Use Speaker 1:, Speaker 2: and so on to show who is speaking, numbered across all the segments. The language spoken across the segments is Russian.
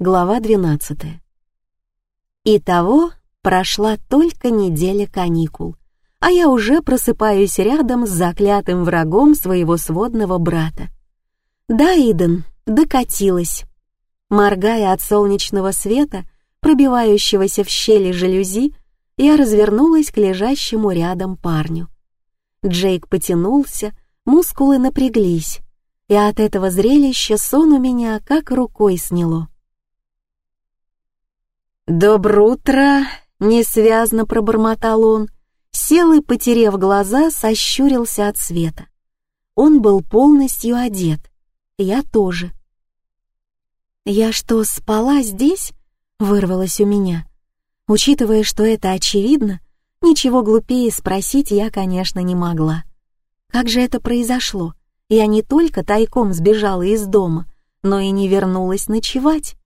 Speaker 1: Глава 12. Итого прошла только неделя каникул, а я уже просыпаюсь рядом с заклятым врагом своего сводного брата. Да, Иден, докатилась. Моргая от солнечного света, пробивающегося в щели жалюзи, я развернулась к лежащему рядом парню. Джейк потянулся, мускулы напряглись, и от этого зрелища сон у меня как рукой сняло. «Доброе утро!» — несвязно пробормотал он, сел и, потерев глаза, сощурился от света. Он был полностью одет, я тоже. «Я что, спала здесь?» — вырвалось у меня. Учитывая, что это очевидно, ничего глупее спросить я, конечно, не могла. Как же это произошло? Я не только тайком сбежала из дома, но и не вернулась ночевать.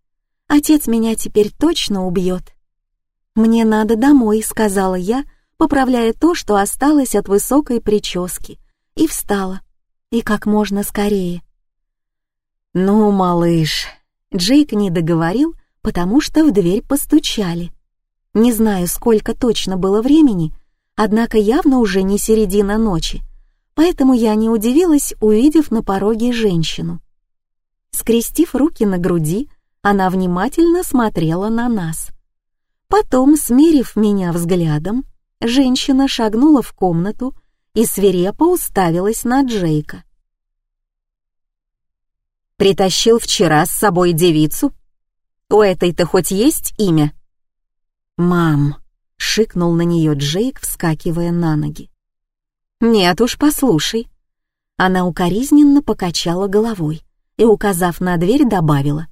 Speaker 1: Отец меня теперь точно убьет. «Мне надо домой», — сказала я, поправляя то, что осталось от высокой прически, и встала. И как можно скорее. «Ну, малыш», — Джейк не договорил, потому что в дверь постучали. Не знаю, сколько точно было времени, однако явно уже не середина ночи, поэтому я не удивилась, увидев на пороге женщину. Скрестив руки на груди, она внимательно смотрела на нас. Потом, смерив меня взглядом, женщина шагнула в комнату и свирепо уставилась на Джейка. «Притащил вчера с собой девицу? У этой-то хоть есть имя?» «Мам!» — шикнул на нее Джейк, вскакивая на ноги. «Нет уж, послушай». Она укоризненно покачала головой и, указав на дверь, добавила.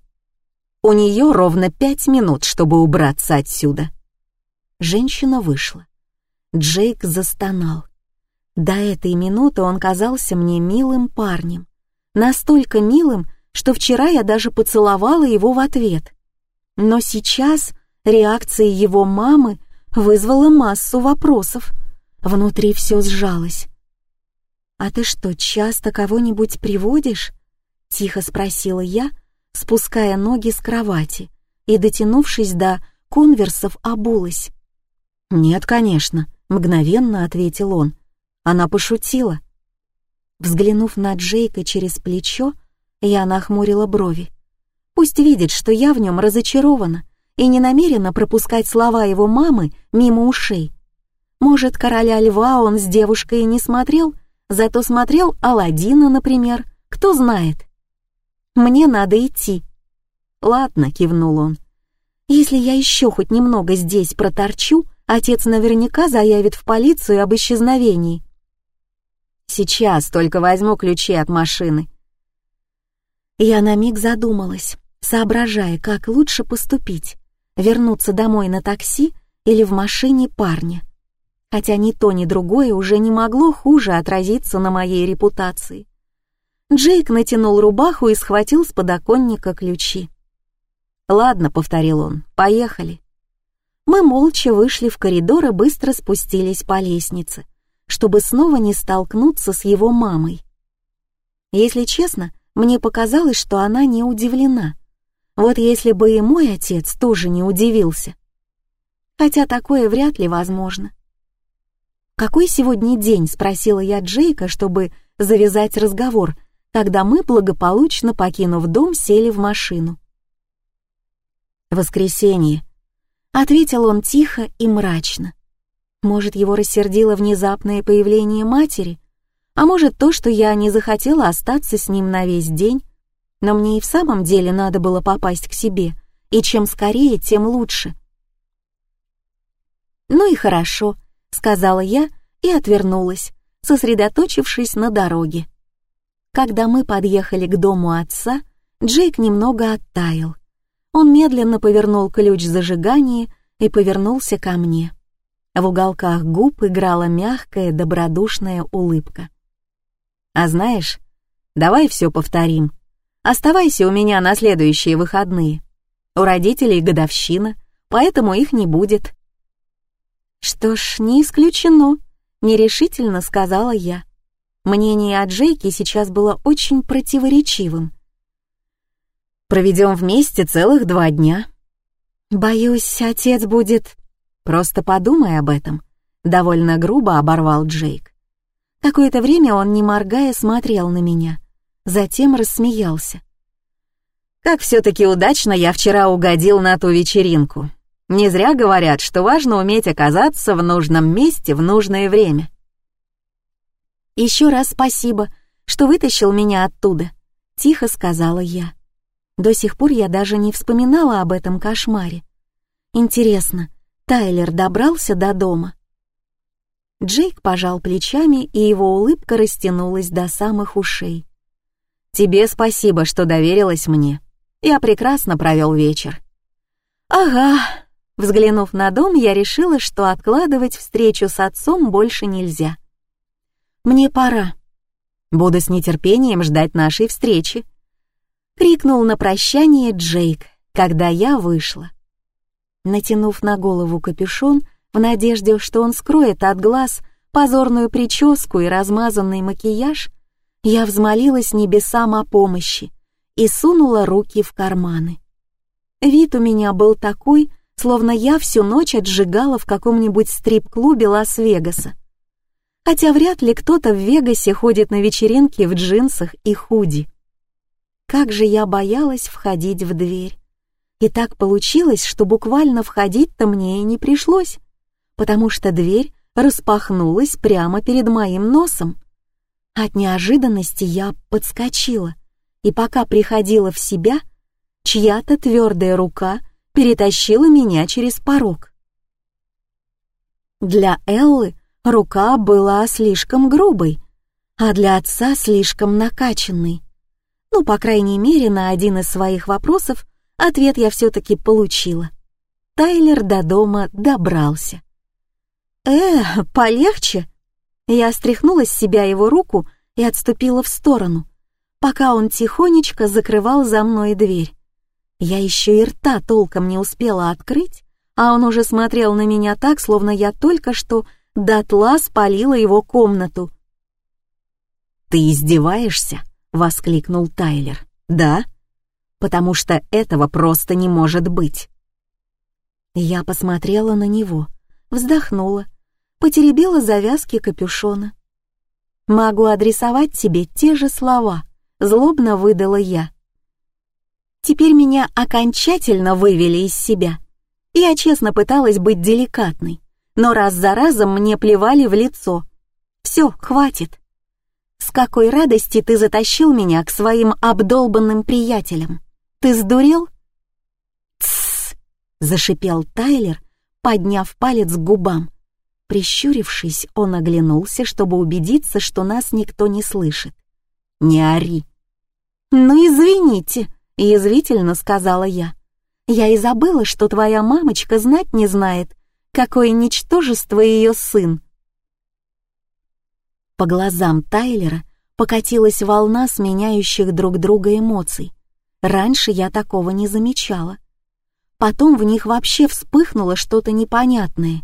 Speaker 1: «У нее ровно пять минут, чтобы убраться отсюда». Женщина вышла. Джейк застонал. До этой минуты он казался мне милым парнем. Настолько милым, что вчера я даже поцеловала его в ответ. Но сейчас реакция его мамы вызвала массу вопросов. Внутри все сжалось. «А ты что, часто кого-нибудь приводишь?» — тихо спросила я, спуская ноги с кровати и, дотянувшись до конверсов, обулась. «Нет, конечно», — мгновенно ответил он. Она пошутила. Взглянув на Джейка через плечо, я нахмурила брови. Пусть видит, что я в нем разочарована и не намерена пропускать слова его мамы мимо ушей. Может, короля льва он с девушкой не смотрел, зато смотрел Аладдина, например, кто знает. Мне надо идти. Ладно, кивнул он. Если я еще хоть немного здесь проторчу, отец наверняка заявит в полицию об исчезновении. Сейчас только возьму ключи от машины. Я на миг задумалась, соображая, как лучше поступить. Вернуться домой на такси или в машине парня хотя ни то, ни другое уже не могло хуже отразиться на моей репутации. Джейк натянул рубаху и схватил с подоконника ключи. «Ладно», — повторил он, — «поехали». Мы молча вышли в коридор и быстро спустились по лестнице, чтобы снова не столкнуться с его мамой. Если честно, мне показалось, что она не удивлена. Вот если бы и мой отец тоже не удивился. Хотя такое вряд ли возможно. «Какой сегодня день?» — спросила я Джейка, чтобы завязать разговор, когда мы, благополучно покинув дом, сели в машину. «Воскресенье», — ответил он тихо и мрачно. Может, его рассердило внезапное появление матери, а может, то, что я не захотела остаться с ним на весь день, но мне и в самом деле надо было попасть к себе, и чем скорее, тем лучше. «Ну и хорошо», — сказала я и отвернулась, сосредоточившись на дороге. Когда мы подъехали к дому отца, Джейк немного оттаял. Он медленно повернул ключ зажигания и повернулся ко мне. В уголках губ играла мягкая, добродушная улыбка. «А знаешь, давай все повторим. Оставайся у меня на следующие выходные. У родителей годовщина, поэтому их не будет. «Что ж, не исключено», — нерешительно сказала я. Мнение о Джейке сейчас было очень противоречивым. Проведем вместе целых два дня. Боюсь, отец будет... Просто подумай об этом. Довольно грубо оборвал Джейк. Какое-то время он, не моргая, смотрел на меня. Затем рассмеялся. Как все-таки удачно я вчера угодил на ту вечеринку. Не зря говорят, что важно уметь оказаться в нужном месте в нужное время. Еще раз спасибо, что вытащил меня оттуда, тихо сказала я. До сих пор я даже не вспоминала об этом кошмаре. Интересно, Тайлер добрался до дома? Джейк пожал плечами, и его улыбка растянулась до самых ушей. «Тебе спасибо, что доверилась мне. Я прекрасно провел вечер. Ага. Взглянув на дом, я решила, что откладывать встречу с отцом больше нельзя. Мне пора. Буду с нетерпением ждать нашей встречи. Крикнул на прощание Джейк, когда я вышла. Натянув на голову капюшон, в надежде, что он скроет от глаз позорную прическу и размазанный макияж, я взмолилась небесам о помощи и сунула руки в карманы. Вид у меня был такой, словно я всю ночь отжигала в каком-нибудь стрип-клубе Лас-Вегаса. Хотя вряд ли кто-то в Вегасе ходит на вечеринки в джинсах и худи. Как же я боялась входить в дверь. И так получилось, что буквально входить-то мне и не пришлось, потому что дверь распахнулась прямо перед моим носом. От неожиданности я подскочила и пока приходила в себя, чья-то твердая рука перетащила меня через порог. Для Эллы рука была слишком грубой, а для отца слишком накачанной. Ну, по крайней мере, на один из своих вопросов ответ я все-таки получила. Тайлер до дома добрался. «Э, полегче!» Я стряхнула с себя его руку и отступила в сторону, пока он тихонечко закрывал за мной дверь. Я еще и рта толком не успела открыть, а он уже смотрел на меня так, словно я только что дотла спалила его комнату. «Ты издеваешься?» — воскликнул Тайлер. «Да? Потому что этого просто не может быть». Я посмотрела на него, вздохнула, потеребила завязки капюшона. «Могу адресовать тебе те же слова», злобно выдала я. Теперь меня окончательно вывели из себя. Я честно пыталась быть деликатной, но раз за разом мне плевали в лицо. Все, хватит. С какой радости ты затащил меня к своим обдолбанным приятелям? Ты сдурел? Тссс, зашипел Тайлер, подняв палец к губам. Прищурившись, он оглянулся, чтобы убедиться, что нас никто не слышит. «Не ори!» «Ну, извините», — язвительно сказала я. «Я и забыла, что твоя мамочка знать не знает, какое ничтожество ее сын». По глазам Тайлера покатилась волна сменяющих друг друга эмоций. Раньше я такого не замечала. Потом в них вообще вспыхнуло что-то непонятное.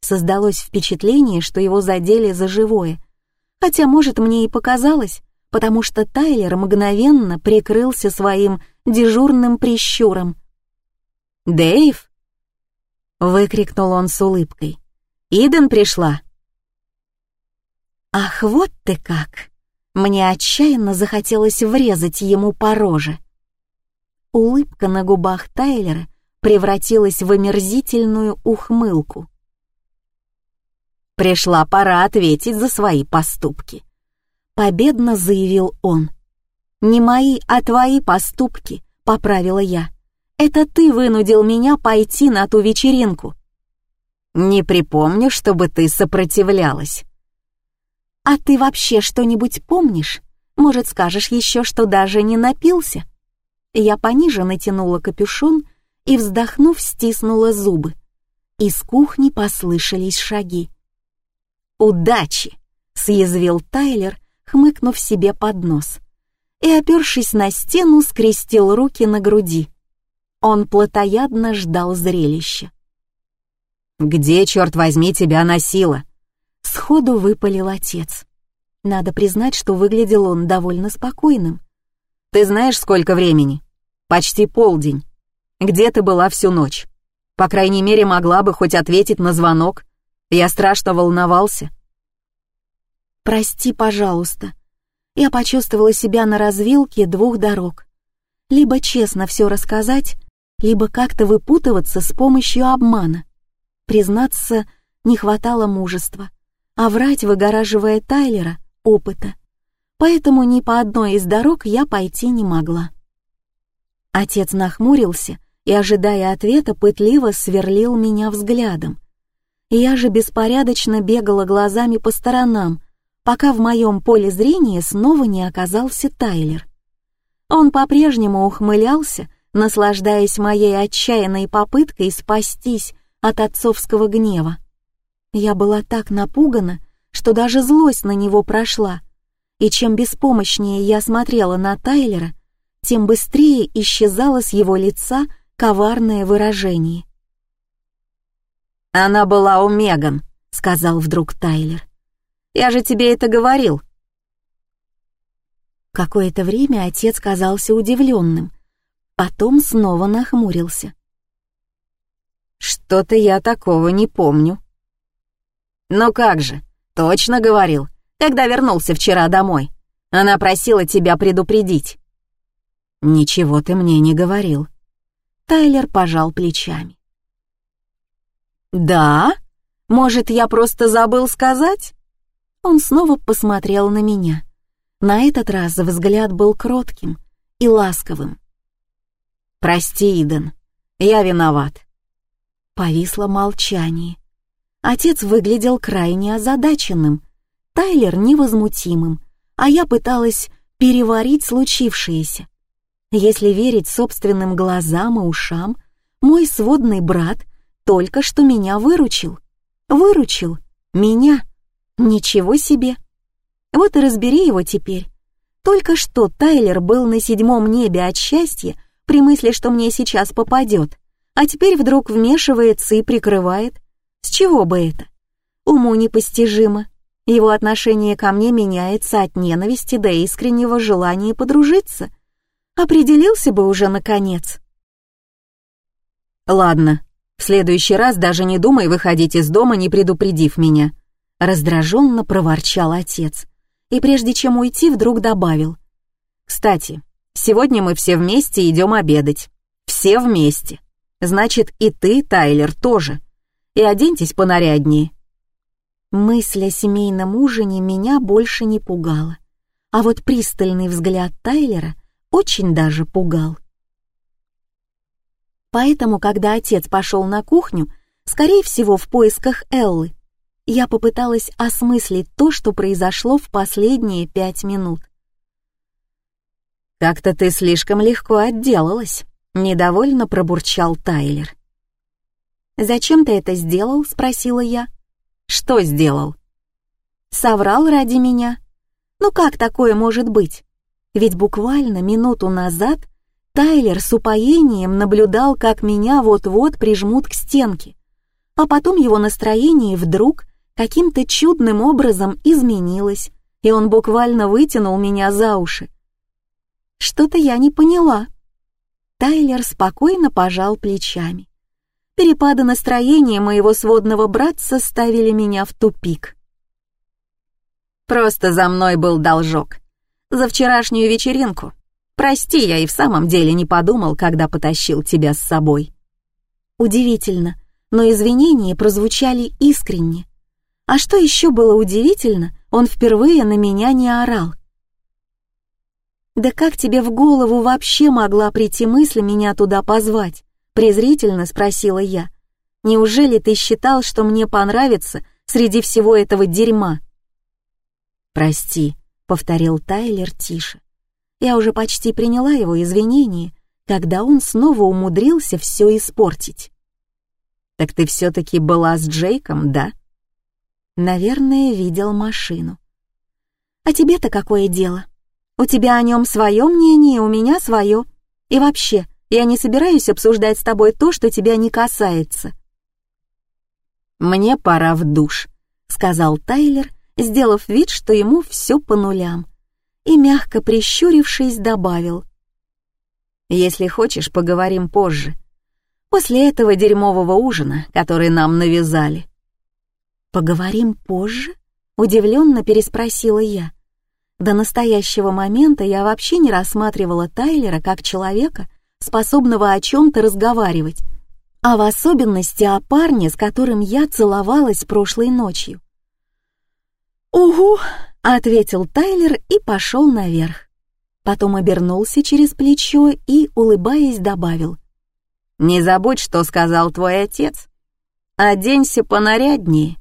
Speaker 1: Создалось впечатление, что его задели за живое. Хотя, может, мне и показалось, потому что Тайлер мгновенно прикрылся своим дежурным прищуром. «Дэйв!» — выкрикнул он с улыбкой. «Иден пришла!» «Ах, вот ты как!» Мне отчаянно захотелось врезать ему по роже. Улыбка на губах Тайлера превратилась в омерзительную ухмылку. Пришла пора ответить за свои поступки. Победно заявил он. «Не мои, а твои поступки», — поправила я. «Это ты вынудил меня пойти на ту вечеринку». «Не припомню, чтобы ты сопротивлялась». «А ты вообще что-нибудь помнишь? Может, скажешь еще, что даже не напился?» Я пониже натянула капюшон и, вздохнув, стиснула зубы. Из кухни послышались шаги. «Удачи!» — съязвил Тайлер, хмыкнув себе под нос, и, опершись на стену, скрестил руки на груди. Он плотоядно ждал зрелища. «Где, черт возьми, тебя носило?» Сходу выпалил отец. Надо признать, что выглядел он довольно спокойным. «Ты знаешь, сколько времени?» Почти полдень. Где ты была всю ночь? По крайней мере, могла бы хоть ответить на звонок. Я страшно волновался.
Speaker 2: «Прости, пожалуйста». Я почувствовала себя на развилке двух дорог. Либо честно все рассказать, либо как-то выпутываться с помощью обмана. Признаться, не хватало мужества, а врать, выгораживая Тайлера, опыта. Поэтому ни по одной из дорог я пойти не могла. Отец нахмурился и, ожидая ответа, пытливо сверлил меня взглядом. Я же беспорядочно бегала глазами по сторонам, пока в моем поле зрения снова не оказался Тайлер. Он по-прежнему ухмылялся, наслаждаясь моей отчаянной попыткой спастись от отцовского гнева. Я была так напугана, что даже злость на него прошла, и чем беспомощнее я смотрела на Тайлера, тем быстрее исчезало с его лица коварное выражение.
Speaker 1: «Она была у Меган», — сказал вдруг Тайлер. «Я же тебе это говорил».
Speaker 2: Какое-то время отец казался удивленным, потом снова нахмурился.
Speaker 1: «Что-то я такого не помню». «Ну как же, точно говорил, когда вернулся вчера домой. Она просила тебя предупредить». «Ничего ты мне не говорил».
Speaker 2: Тайлер пожал плечами.
Speaker 1: «Да? Может, я просто забыл сказать?»
Speaker 2: Он снова посмотрел на меня. На этот раз взгляд был кротким и ласковым.
Speaker 1: «Прости, Иден, я виноват».
Speaker 2: Повисло молчание. Отец выглядел крайне озадаченным, Тайлер невозмутимым, а я пыталась переварить случившееся. Если верить собственным глазам и ушам, мой сводный брат только что меня выручил. Выручил. Меня. Ничего себе. Вот и разбери его теперь. Только что Тайлер был на седьмом небе от счастья при мысли, что мне сейчас попадет, а теперь вдруг вмешивается и прикрывает. С чего бы это? Уму непостижимо. Его отношение ко мне меняется от ненависти до искреннего желания подружиться. Определился бы уже наконец.
Speaker 1: Ладно, в следующий раз даже не думай выходить из дома, не предупредив меня. Раздраженно проворчал отец. И прежде чем уйти, вдруг добавил. Кстати, сегодня мы все вместе идем обедать. Все вместе. Значит, и ты, Тайлер, тоже. И оденьтесь понаряднее.
Speaker 2: Мысль о семейном ужине меня больше не пугала. А вот пристальный взгляд Тайлера — очень даже пугал. Поэтому, когда отец пошел на кухню, скорее всего, в поисках Эллы, я попыталась осмыслить то, что произошло в последние пять минут.
Speaker 1: «Как-то ты слишком легко отделалась», — недовольно пробурчал Тайлер.
Speaker 2: «Зачем ты это сделал?» — спросила я.
Speaker 1: «Что сделал?»
Speaker 2: «Соврал ради меня. Ну как такое может быть? Ведь буквально минуту назад Тайлер с упоением наблюдал, как меня вот-вот прижмут к стенке, а потом его настроение вдруг каким-то чудным образом изменилось, и он буквально вытянул меня за уши. Что-то я не поняла. Тайлер спокойно пожал плечами. Перепады настроения моего сводного братца ставили меня в тупик.
Speaker 1: «Просто за мной был должок», за вчерашнюю вечеринку. Прости, я и в самом деле не подумал, когда потащил тебя с собой».
Speaker 2: Удивительно, но извинения прозвучали искренне. А что еще было удивительно, он впервые на меня не орал. «Да как тебе в голову вообще могла прийти мысль меня туда позвать?» — презрительно спросила я. «Неужели ты считал, что мне понравится среди всего этого дерьма?»
Speaker 1: «Прости», — повторил Тайлер тише.
Speaker 2: Я уже почти приняла его извинения, когда он снова умудрился все испортить.
Speaker 1: «Так ты все-таки была с Джейком, да?»
Speaker 2: «Наверное, видел машину». «А тебе-то какое дело? У тебя о нем свое мнение, у меня свое. И вообще, я не собираюсь обсуждать с тобой то, что тебя не касается».
Speaker 1: «Мне пора в душ», — сказал Тайлер сделав вид, что ему все по нулям, и, мягко прищурившись, добавил. Если хочешь, поговорим позже. После этого дерьмового ужина, который нам навязали.
Speaker 2: «Поговорим позже?» — удивленно переспросила я. До настоящего момента я вообще не рассматривала Тайлера как человека, способного о чем-то разговаривать, а в особенности о парне, с которым я целовалась прошлой ночью. «Угу», — ответил Тайлер и пошел наверх. Потом обернулся через плечо и, улыбаясь, добавил.
Speaker 1: «Не забудь, что сказал твой отец. Оденься понаряднее